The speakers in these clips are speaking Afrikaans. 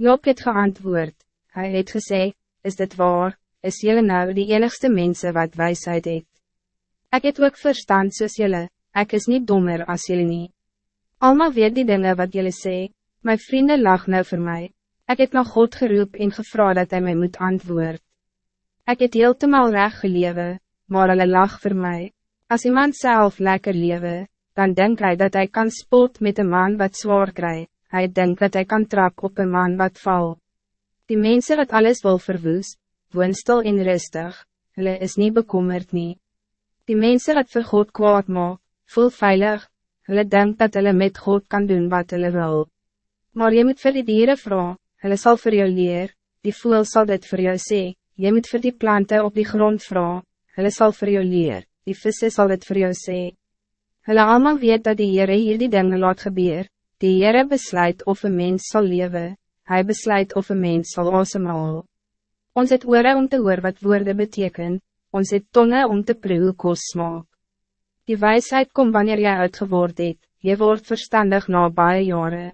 Job het geantwoord, hy het gesê, is dit waar, is jullie nou die enigste mensen wat wijsheid het. Ik het ook verstand soos jullie, ik is niet dommer als jullie niet. Alma weet die dingen wat jullie sê, mijn vrienden lag nou voor mij. Ik het nog God geroep en gevra dat hij mij moet antwoord. Ik het heeltemal recht gelewe, maar hulle lag voor mij. Als iemand zelf lekker lewe, dan denkt hij dat hij kan spot met een man wat zwaar krijgt. Hij denkt dat hij kan trap op een man wat val. Die mensen wat alles wil verwoes, woon stil en rustig, hulle is niet bekommerd nie. Die mensen wat vir God kwaad maak, voel veilig, hulle denkt dat hulle met God kan doen wat hulle wil. Maar je moet vir die dieren vragen, hulle sal vir jou leer, die voel zal dit voor jou sê, je moet vir die planten op die grond vragen, hulle sal vir jou leer, die visse sal dit voor jou sê. Hulle allemaal weet dat die Heere hier die dinge laat gebeur, die Heere besluit of een mens zal leven, hij besluit of een mens zal asemhaal. Ons het oore om te hoor wat woorden beteken, ons het tonge om te proe kos smaak. Die wijsheid komt wanneer jy uitgeword het, jy word verstandig na baie jare.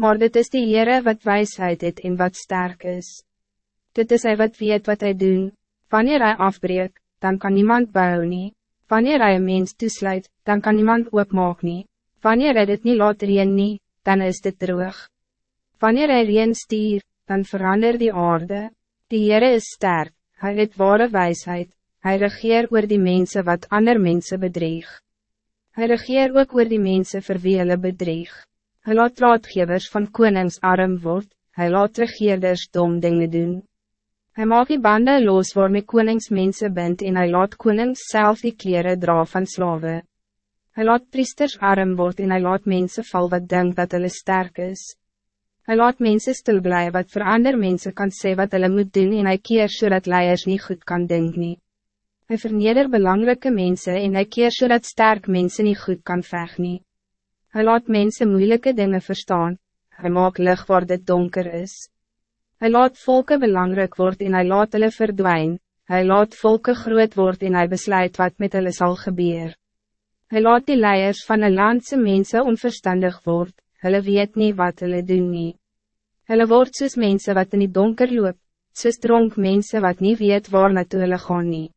Maar dit is die Heere wat wijsheid het en wat sterk is. Dit is hij wat weet wat hij doen, wanneer hij afbreek, dan kan niemand bouwen nie. Wanneer hij een mens toesluit, dan kan niemand oopmaak nie. Wanneer hij dit niet laat reen nie, dan is dit droog. Wanneer hij reen stier, dan verander die aarde. Die Heere is sterk, hij het ware wijsheid, hij regeer oor die mensen wat ander mensen bedreig. Hij regeer ook oor die mensen vir wie hulle bedreig. Hij laat raadgevers van konings arm word, hij laat regeerders dom dingen doen. Hij maakt die banden los waarmee konings mensen bent en hij laat konings zelf die kleren dra van slaven. Hij laat priesters arm word en hij laat mensen val wat denkt dat hulle sterk is. Hij laat mensen stil blij wat voor andere mensen kan sê wat hulle moet doen en hij keer zodat leiers niet goed kan denken. Hij verneder belangrijke mensen en hij keer zodat sterk mensen niet goed kan vechten. Hij laat mensen moeilijke dingen verstaan. Hij maakt lucht waar dit donker is. Hij laat volken belangrijk worden en hij laat hulle verdwijnen. Hij laat volken groot worden en hij besluit wat met hulle zal gebeuren. Hij laat die leiers van een landse mensen onverstandig worden, hulle weet niet wat hulle doen nie. Hulle word soos mense wat in die donker loop, soos dronk mense wat niet weet waar naartoe hulle gaan nie.